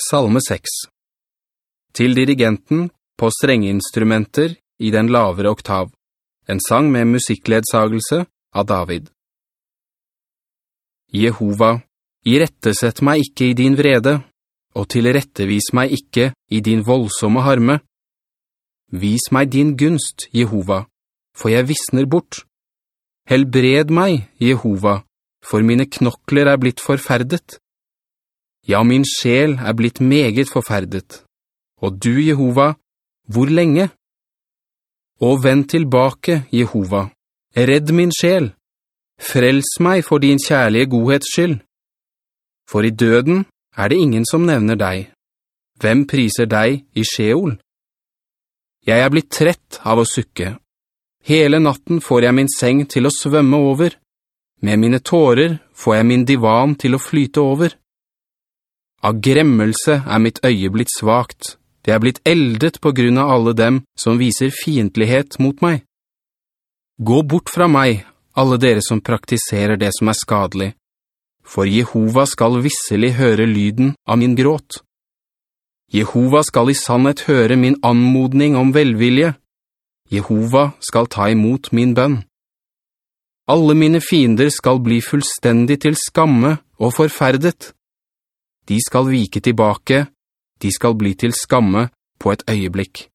Salme 6 Til dirigenten på strengeinstrumenter i den lavere oktav. En sang med musikkledsagelse av David. Jehova, irettesett meg ikke i din vrede, og tilrettevis meg ikke i din voldsomme harme. Vis meg din gunst, Jehova, for jeg visner bort. Helbred meg, Jehova, for mine knokler er blitt forferdet. Ja, min sjel er blitt meget forferdet. Og du, Jehova, hvor lenge? Og vend tilbake, Jehova. Redd min sjel. Frels meg for din kjærlige godhets skyld. For i døden er det ingen som nevner deg. Hvem priser deg i Sjeol? Jeg er blitt trett av å sukke. Hele natten får jeg min seng til å svømme over. Med mine tårer får jeg min divan til å flyte over. Av gremmelse er mitt øye blitt svagt. Det er blitt eldet på grunn av alle dem som viser fientlighet mot meg. Gå bort fra meg, alle dere som praktiserer det som er skadelig, for Jehova skal visselig høre lyden av min gråt. Jehova skal i sannhet høre min anmodning om velvilje. Jehova skal ta imot min bønn. Alle mine fiender skal bli fullstendig til skamme og forferdet. De skal vike tilbake, de skal bli til skamme på et øyeblikk.